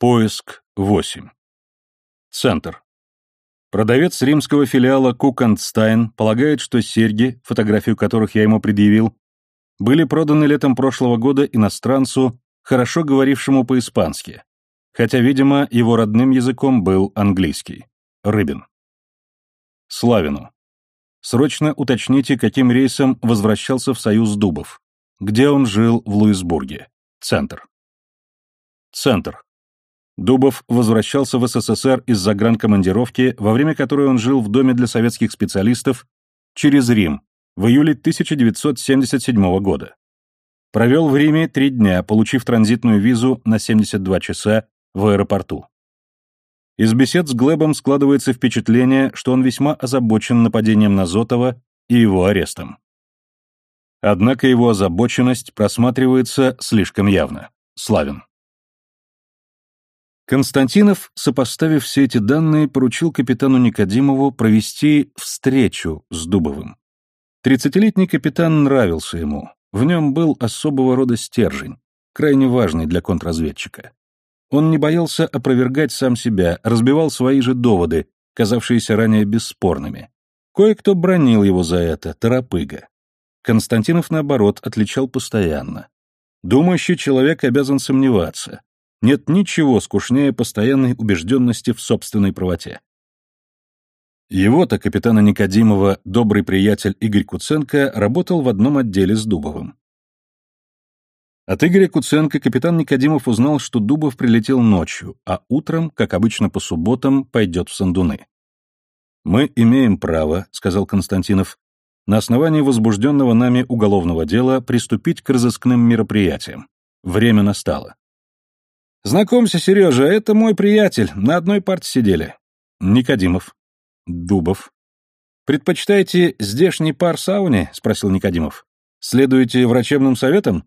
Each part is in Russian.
Поиск 8. Центр. Продавец римского филиала Кукандстайн полагает, что серьги, фотографию которых я ему предъявил, были проданы летом прошлого года иностранцу, хорошо говорившему по-испански, хотя, видимо, его родным языком был английский. Рыбин. Славину. Срочно уточните, каким рейсом возвращался в Союз Дубов. Где он жил в Луисбурге. Центр. Центр. Дубов возвращался в СССР из загранкомандировки, во время которой он жил в Доме для советских специалистов через Рим в июле 1977 года. Провел в Риме три дня, получив транзитную визу на 72 часа в аэропорту. Из бесед с Глебом складывается впечатление, что он весьма озабочен нападением на Зотова и его арестом. Однако его озабоченность просматривается слишком явно. Славин. Константинов, сопоставив все эти данные, поручил капитану Никодимову провести встречу с Дубовым. Тридцатилетний капитан нравился ему, в нем был особого рода стержень, крайне важный для контрразведчика. Он не боялся опровергать сам себя, разбивал свои же доводы, казавшиеся ранее бесспорными. Кое-кто бронил его за это, торопыга. Константинов, наоборот, отличал постоянно. Думающий человек обязан сомневаться, нет ничего скучнее постоянной убежденности в собственной правоте. Его-то, капитана Никодимова, добрый приятель Игорь Куценко работал в одном отделе с Дубовым. От Игоря Куценко капитан Никодимов узнал, что Дубов прилетел ночью, а утром, как обычно по субботам, пойдет в Сандуны. «Мы имеем право», — сказал Константинов, «на основании возбужденного нами уголовного дела приступить к разыскным мероприятиям. Время настало». «Знакомься, Сережа, это мой приятель, на одной парте сидели». «Никодимов». «Дубов». «Предпочитаете здешний пар сауне?» — спросил Никодимов. «Следуете врачебным советам?»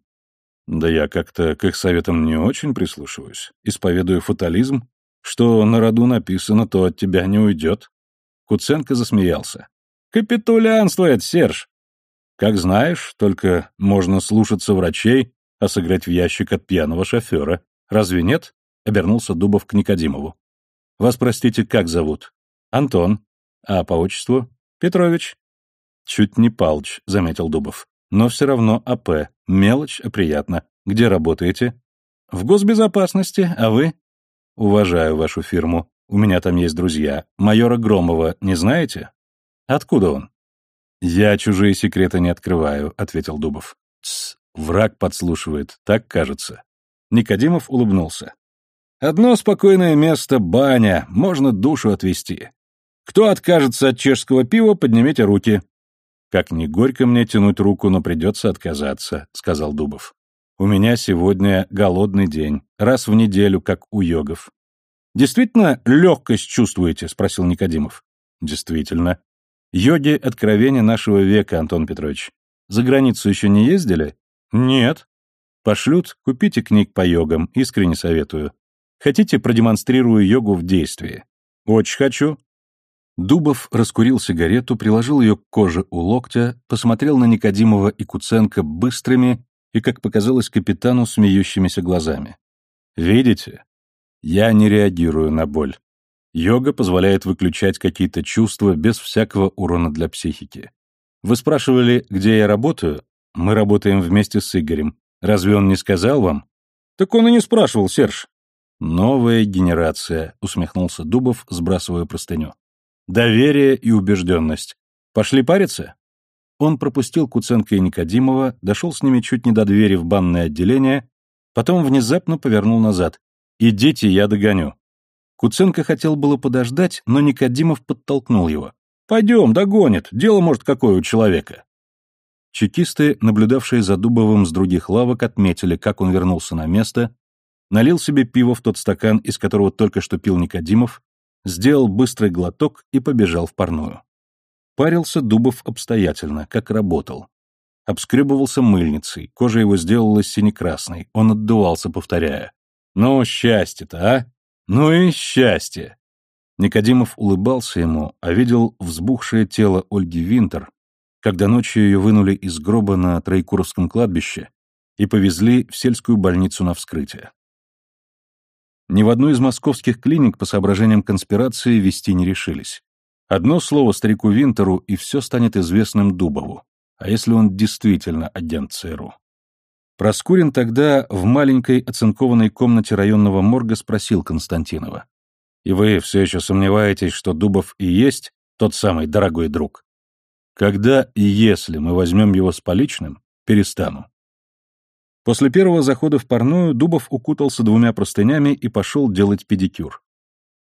«Да я как-то к их советам не очень прислушиваюсь. Исповедую фатализм. Что на роду написано, то от тебя не уйдет». Куценко засмеялся. «Капитулянствует, Серж!» «Как знаешь, только можно слушаться врачей, а сыграть в ящик от пьяного шофера. Разве нет? Обернулся Дубов к Никодимову. Вас, простите, как зовут? Антон. А по отчеству? Петрович. Чуть не Палч, заметил Дубов. Но все равно АП. Мелочь, а приятно. Где работаете? В госбезопасности, а вы? Уважаю вашу фирму. У меня там есть друзья. Майора Громова не знаете? Откуда он? Я чужие секреты не открываю, ответил Дубов. Тс, враг подслушивает, так кажется. Никодимов улыбнулся. «Одно спокойное место — баня, можно душу отвести. Кто откажется от чешского пива, поднимите руки». «Как ни горько мне тянуть руку, но придется отказаться», — сказал Дубов. «У меня сегодня голодный день, раз в неделю, как у йогов». «Действительно легкость чувствуете?» — спросил Никодимов. «Действительно. Йоги — откровение нашего века, Антон Петрович. За границу еще не ездили?» «Нет», Пошлют, купите книг по йогам, искренне советую. Хотите, продемонстрирую йогу в действии? Очень хочу. Дубов раскурил сигарету, приложил ее к коже у локтя, посмотрел на Никодимова и Куценко быстрыми и, как показалось капитану, смеющимися глазами. «Видите? Я не реагирую на боль. Йога позволяет выключать какие-то чувства без всякого урона для психики. Вы спрашивали, где я работаю? Мы работаем вместе с Игорем. Разве он не сказал вам? Так он и не спрашивал, Серж. Новая генерация, усмехнулся Дубов, сбрасывая простыню. Доверие и убежденность. Пошли париться? Он пропустил Куценко и Никодимова, дошел с ними чуть не до двери в банное отделение, потом внезапно повернул назад. «Идите, я догоню». Куценко хотел было подождать, но Никодимов подтолкнул его. «Пойдем, догонит, дело, может, какое у человека». Чекисты, наблюдавшие за Дубовым с других лавок, отметили, как он вернулся на место, налил себе пиво в тот стакан, из которого только что пил Никодимов, сделал быстрый глоток и побежал в парную. Парился Дубов обстоятельно, как работал. Обскребывался мыльницей, кожа его сделалась синекрасной, он отдувался, повторяя. «Ну, счастье-то, а? Ну и счастье!» Никодимов улыбался ему, а видел взбухшее тело Ольги Винтер, когда ночью ее вынули из гроба на Троекуровском кладбище и повезли в сельскую больницу на вскрытие. Ни в одну из московских клиник по соображениям конспирации вести не решились. Одно слово старику Винтеру, и все станет известным Дубову. А если он действительно агент ЦРУ? Проскурин тогда в маленькой оцинкованной комнате районного морга спросил Константинова. «И вы все еще сомневаетесь, что Дубов и есть тот самый дорогой друг?» «Когда и если мы возьмем его с поличным, перестану». После первого захода в парную Дубов укутался двумя простынями и пошел делать педикюр.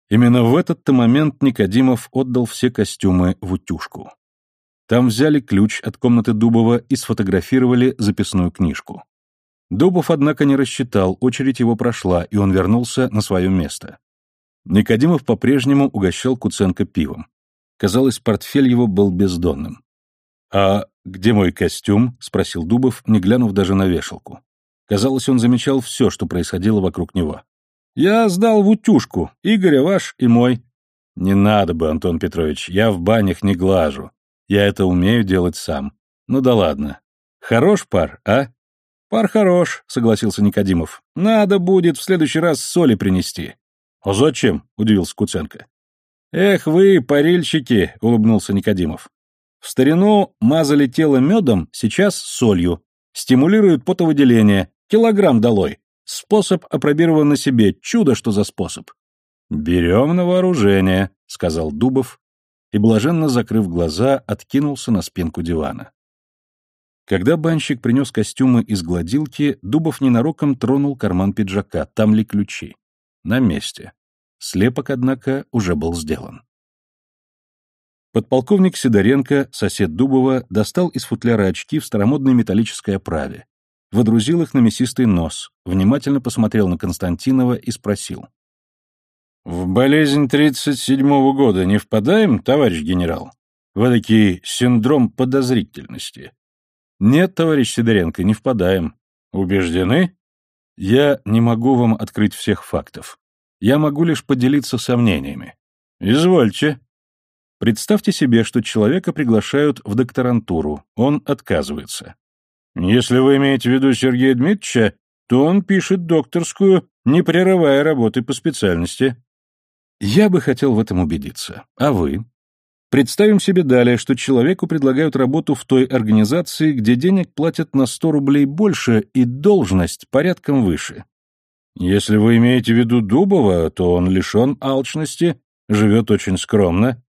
Именно в этот-то момент Никодимов отдал все костюмы в утюжку. Там взяли ключ от комнаты Дубова и сфотографировали записную книжку. Дубов, однако, не рассчитал, очередь его прошла, и он вернулся на свое место. Никодимов по-прежнему угощал Куценко пивом. Казалось, портфель его был бездонным. «А где мой костюм?» — спросил Дубов, не глянув даже на вешалку. Казалось, он замечал все, что происходило вокруг него. «Я сдал в утюжку. Игоря ваш и мой». «Не надо бы, Антон Петрович, я в банях не глажу. Я это умею делать сам. Ну да ладно. Хорош пар, а?» «Пар хорош», — согласился Никодимов. «Надо будет в следующий раз соли принести». «А зачем?» — удивился Куценко. «Эх вы, парильщики!» — улыбнулся Никодимов. «В старину мазали тело медом, сейчас солью. Стимулируют потовыделение. Килограмм долой. Способ опробирован на себе. Чудо, что за способ. «Берем на вооружение», — сказал Дубов, и, блаженно закрыв глаза, откинулся на спинку дивана. Когда банщик принес костюмы из гладилки, Дубов ненароком тронул карман пиджака, там ли ключи. На месте. Слепок, однако, уже был сделан. Подполковник Сидоренко, сосед Дубова, достал из футляра очки в старомодной металлической оправе, водрузил их на мясистый нос, внимательно посмотрел на Константинова и спросил. «В болезнь тридцать седьмого года не впадаем, товарищ генерал? В эдакий синдром подозрительности?» «Нет, товарищ Сидоренко, не впадаем. Убеждены?» «Я не могу вам открыть всех фактов. Я могу лишь поделиться сомнениями». «Извольте». Представьте себе, что человека приглашают в докторантуру, он отказывается. Если вы имеете в виду Сергея Дмитриевича, то он пишет докторскую, не прерывая работы по специальности. Я бы хотел в этом убедиться. А вы? Представим себе далее, что человеку предлагают работу в той организации, где денег платят на 100 рублей больше и должность порядком выше. Если вы имеете в виду Дубова, то он лишен алчности, живет очень скромно.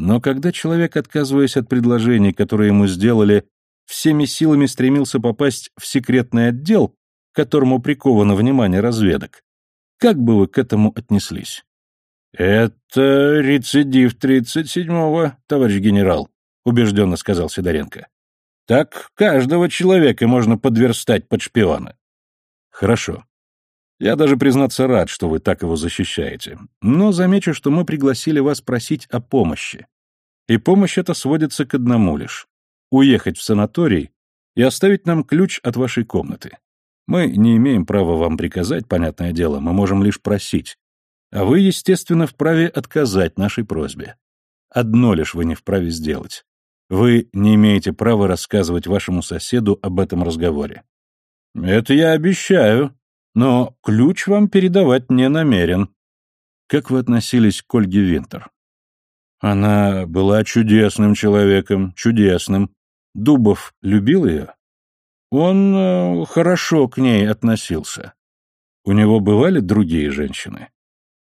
Но когда человек, отказываясь от предложений, которые ему сделали, всеми силами стремился попасть в секретный отдел, к которому приковано внимание разведок. Как бы вы к этому отнеслись? «Это рецидив тридцать седьмого, товарищ генерал», — убежденно сказал Сидоренко. «Так каждого человека можно подверстать под шпиона». «Хорошо. Я даже, признаться, рад, что вы так его защищаете. Но замечу, что мы пригласили вас просить о помощи. И помощь эта сводится к одному лишь уехать в санаторий и оставить нам ключ от вашей комнаты. Мы не имеем права вам приказать, понятное дело, мы можем лишь просить. А вы, естественно, вправе отказать нашей просьбе. Одно лишь вы не вправе сделать. Вы не имеете права рассказывать вашему соседу об этом разговоре. Это я обещаю, но ключ вам передавать не намерен. Как вы относились к Ольге Винтер? Она была чудесным человеком, чудесным. Дубов любил ее? Он э, хорошо к ней относился. У него бывали другие женщины?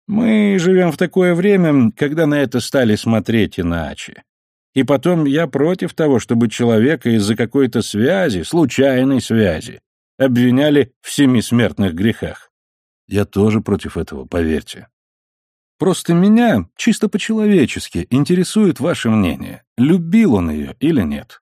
Мы живем в такое время, когда на это стали смотреть иначе. И потом я против того, чтобы человека из-за какой-то связи, случайной связи, обвиняли в семи смертных грехах. Я тоже против этого, поверьте. Просто меня, чисто по-человечески, интересует ваше мнение. Любил он ее или нет?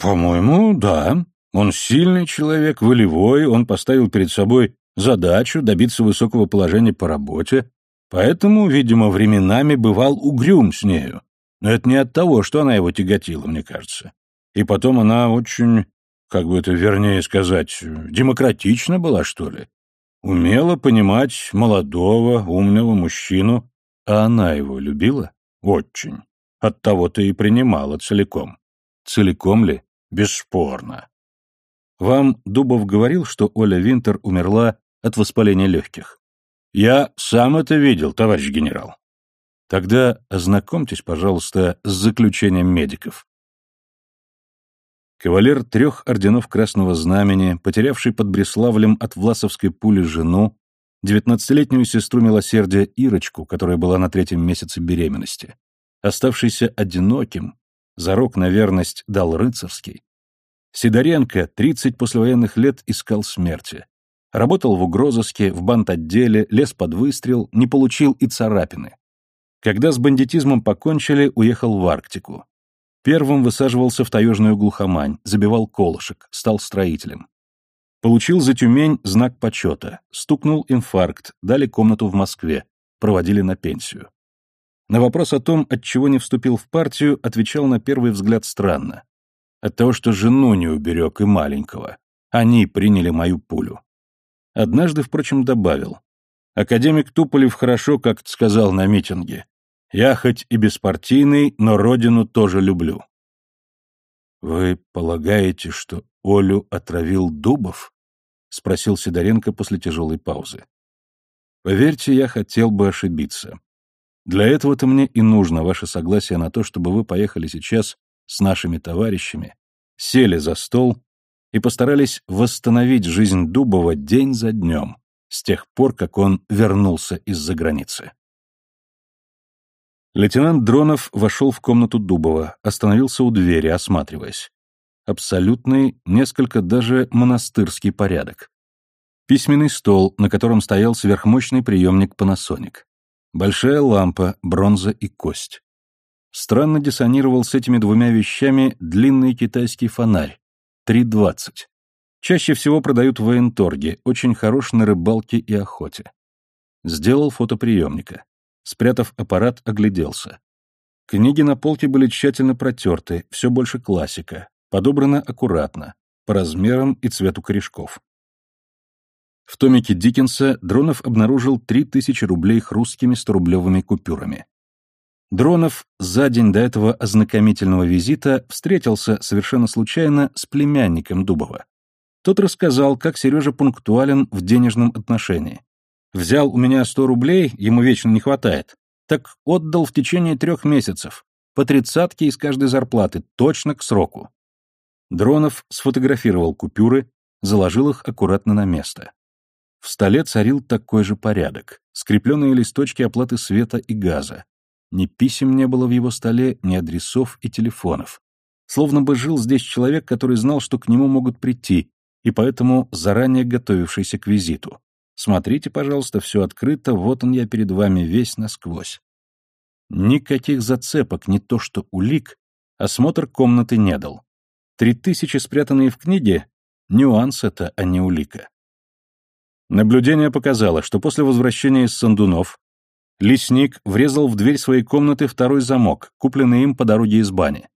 По-моему, да. Он сильный человек, волевой, он поставил перед собой задачу добиться высокого положения по работе, поэтому, видимо, временами бывал угрюм с нею. Но это не от того, что она его тяготила, мне кажется. И потом она очень, как бы это вернее сказать, демократична была, что ли. Умела понимать молодого, умного мужчину. А она его любила? Очень. Оттого-то и принимала целиком. Целиком ли? Бесспорно. Вам Дубов говорил, что Оля Винтер умерла от воспаления легких? Я сам это видел, товарищ генерал. Тогда ознакомьтесь, пожалуйста, с заключением медиков. Кавалер трех орденов Красного Знамени, потерявший под Бреславлем от власовской пули жену, девятнадцатилетнюю сестру милосердия Ирочку, которая была на третьем месяце беременности, оставшийся одиноким, зарок на верность дал рыцарский. Сидоренко, тридцать послевоенных лет, искал смерти. Работал в угрозыске, в банд-отделе, лез под выстрел, не получил и царапины. Когда с бандитизмом покончили, уехал в Арктику. Первым высаживался в таежную глухомань, забивал колышек, стал строителем. Получил за Тюмень знак почета, стукнул инфаркт, дали комнату в Москве, проводили на пенсию. На вопрос о том, от чего не вступил в партию, отвечал на первый взгляд странно. От того, что жену не уберег и маленького. Они приняли мою пулю. Однажды, впрочем, добавил. Академик Туполев хорошо как-то сказал на митинге. Я хоть и беспартийный, но родину тоже люблю. Вы полагаете, что Олю отравил Дубов? Спросил Сидоренко после тяжелой паузы. Поверьте, я хотел бы ошибиться. Для этого-то мне и нужно ваше согласие на то, чтобы вы поехали сейчас с нашими товарищами, сели за стол и постарались восстановить жизнь Дубова день за днем, с тех пор, как он вернулся из-за границы. Лейтенант Дронов вошел в комнату Дубова, остановился у двери, осматриваясь. Абсолютный, несколько даже монастырский порядок. Письменный стол, на котором стоял сверхмощный приемник Panasonic. Большая лампа, бронза и кость. Странно диссонировал с этими двумя вещами длинный китайский фонарь. 3.20. Чаще всего продают в военторге, очень хорош на рыбалке и охоте. Сделал фотоприемника. Спрятав аппарат, огляделся. Книги на полке были тщательно протерты, все больше классика, подобрано аккуратно, по размерам и цвету корешков. В томике Диккенса Дронов обнаружил 3000 рублей хрусткими 100-рублевыми купюрами. Дронов за день до этого ознакомительного визита встретился совершенно случайно с племянником Дубова. Тот рассказал, как Сережа пунктуален в денежном отношении. Взял у меня 100 рублей, ему вечно не хватает, так отдал в течение трех месяцев, по тридцатке из каждой зарплаты, точно к сроку. Дронов сфотографировал купюры, заложил их аккуратно на место. В столе царил такой же порядок. Скрепленные листочки оплаты света и газа. Ни писем не было в его столе, ни адресов и телефонов. Словно бы жил здесь человек, который знал, что к нему могут прийти, и поэтому заранее готовившийся к визиту. Смотрите, пожалуйста, все открыто, вот он я перед вами весь насквозь. Никаких зацепок, не то что улик, осмотр комнаты не дал. Три тысячи, спрятанные в книге, нюанс это, а не улика. Наблюдение показало, что после возвращения из Сандунов лесник врезал в дверь своей комнаты второй замок, купленный им по дороге из бани.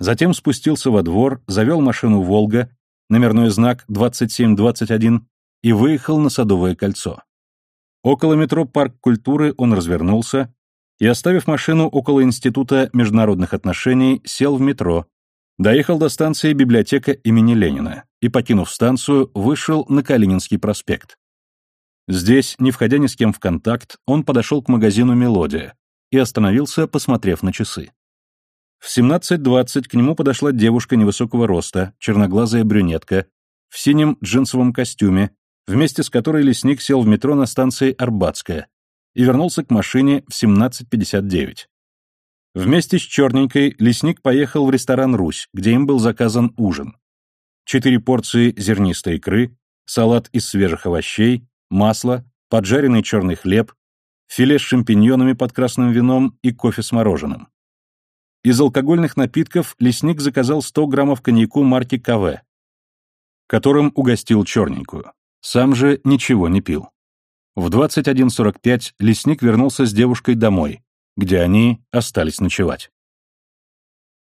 Затем спустился во двор, завел машину «Волга», номерной знак 2721, и выехал на Садовое кольцо. Около метро «Парк культуры» он развернулся и, оставив машину около Института международных отношений, сел в метро, доехал до станции библиотека имени Ленина и, покинув станцию, вышел на Калининский проспект. Здесь, не входя ни с кем в контакт, он подошел к магазину «Мелодия» и остановился, посмотрев на часы. В 17.20 к нему подошла девушка невысокого роста, черноглазая брюнетка, в синем джинсовом костюме, вместе с которой лесник сел в метро на станции Арбатская и вернулся к машине в 17.59. Вместе с черненькой лесник поехал в ресторан «Русь», где им был заказан ужин. Четыре порции зернистой икры, салат из свежих овощей, масло, поджаренный черный хлеб, филе с шампиньонами под красным вином и кофе с мороженым. Из алкогольных напитков лесник заказал 100 граммов коньяку марки КВ, которым угостил черненькую. Сам же ничего не пил. В 21.45 лесник вернулся с девушкой домой, где они остались ночевать.